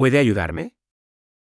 ¿Puede ayudarme?